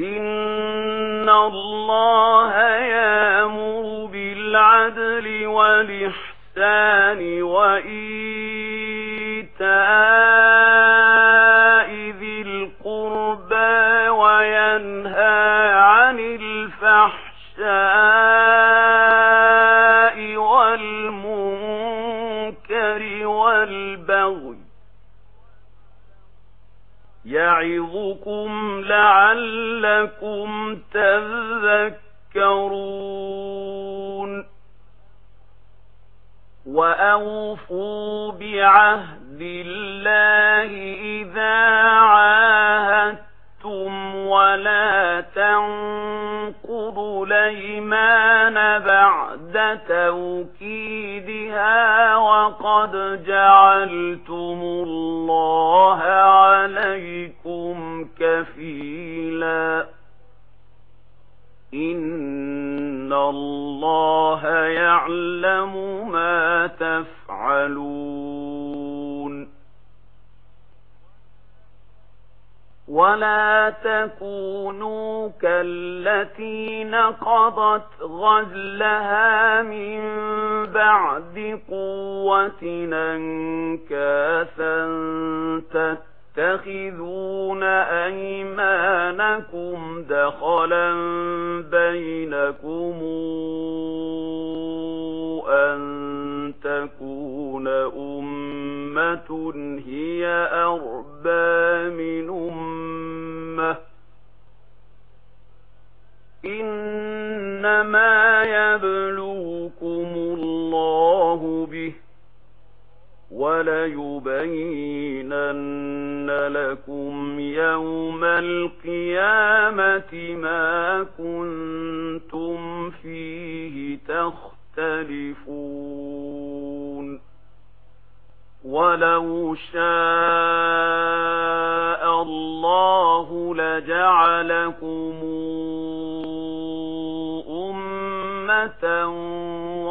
إن الله يامر بالعدل والإحسان وإيتاء ذي القربى وينهى عن الفحشاء والمنكر والبغي يعظكم لعلكم تذكرون. وأوفوا بعهد الله إذا عاهدتم ولا تنقضوا ليمان بعد توكيدها وقد جعلتم الله عليكم كفيلا. إن الله يعلم ما تفعلون. ولا تكونوا كالتي نقضت غزلها من بعد قوة أنكاثا تتعلم تَتَّخِذُونَ أَيْمَانَكُمْ دَخَلًا بَيْنَكُمْ أَن تَكُونَ أُمَّةٌ هِيَ أَرْبَى مِنْ أُمَّةٍ إِنَّ وَلَيُبَيِّنَنَّ لَكُمْ يَوْمَ الْقِيَامَةِ مَا كُنْتُمْ فِيهِ تَخْتَلِفُونَ. وَلَوْ شَاءَ اللَّهُ لَجَعَلَكُمْ أُمَّةً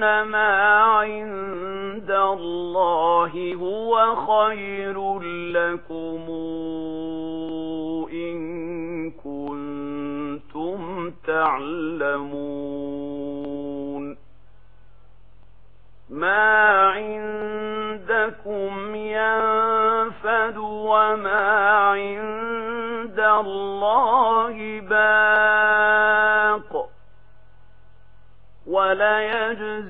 ما عند الله هو خير لكم إن كنتم تعلمون ما عندكم ينفد وما عند الله باق ولا يجزي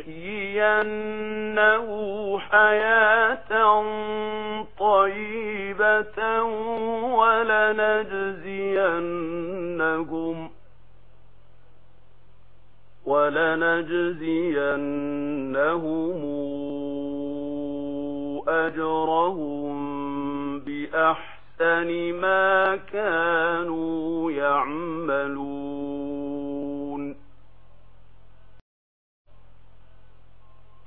وَلَنُحْيِيَنَّهُ حَيَاةً طَيِّبَةً وَلَنَجْزِيَنَّهُمْ وَلَنَجْزِيَنَّهُمْ أَجْرَهُمْ بِأَحْسَنِ مَا كَانُوا يَعْمَلُونَ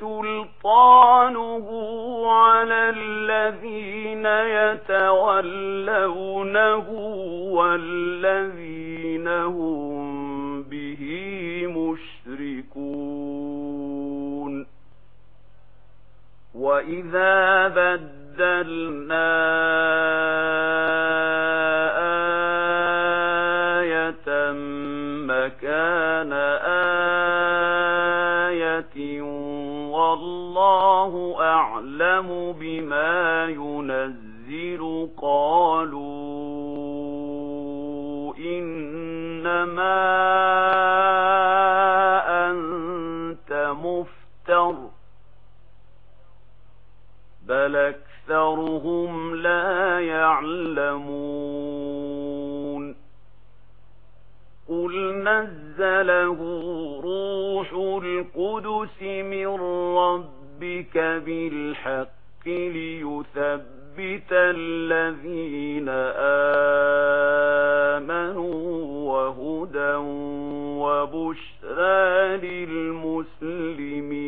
سلطانه على الذين يتولونه والذين هم به مشركون وإذا بدلنا آية مكان آية والله أعلم بما ينزل. قالوا إنما أنت مفتر. بل أكثرهم لا يعلمون. قل نزله القدس من ربك بالحق ليثبت الذين آمنوا وهدى وبشرى للمسلمين.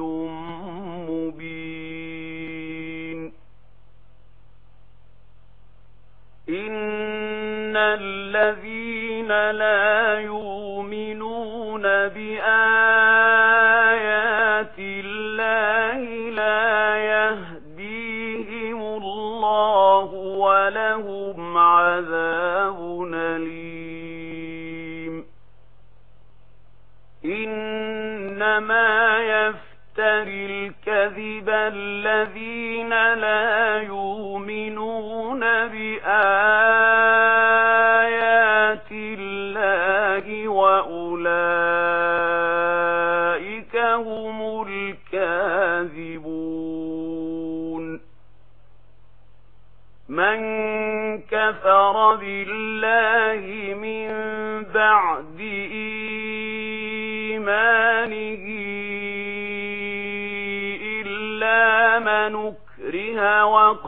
إن الذين لا يؤمنون بآيات الله لا يهديهم الله ولهم عذاب نليم إنما يفتر الكذب الذين لا يؤمنون آيات الله وأولئك هم الكاذبون. من كفر بالله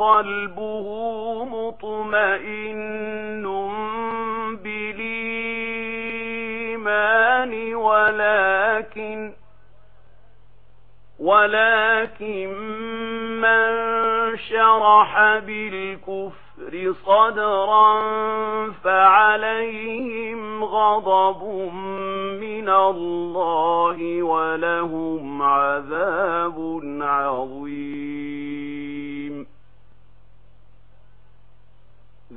قلبه مطمئن بالإيمان ولكن ولكن من شرح بالكفر صدرا فعليهم غضب من الله ولهم عذاب عظيم.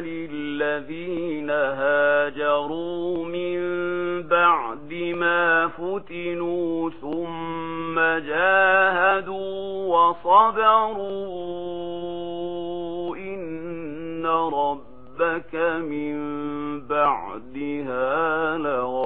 للذين هاجروا من بعد ما فتنوا ثم جاهدوا وصبروا إن ربك من بعدها لغا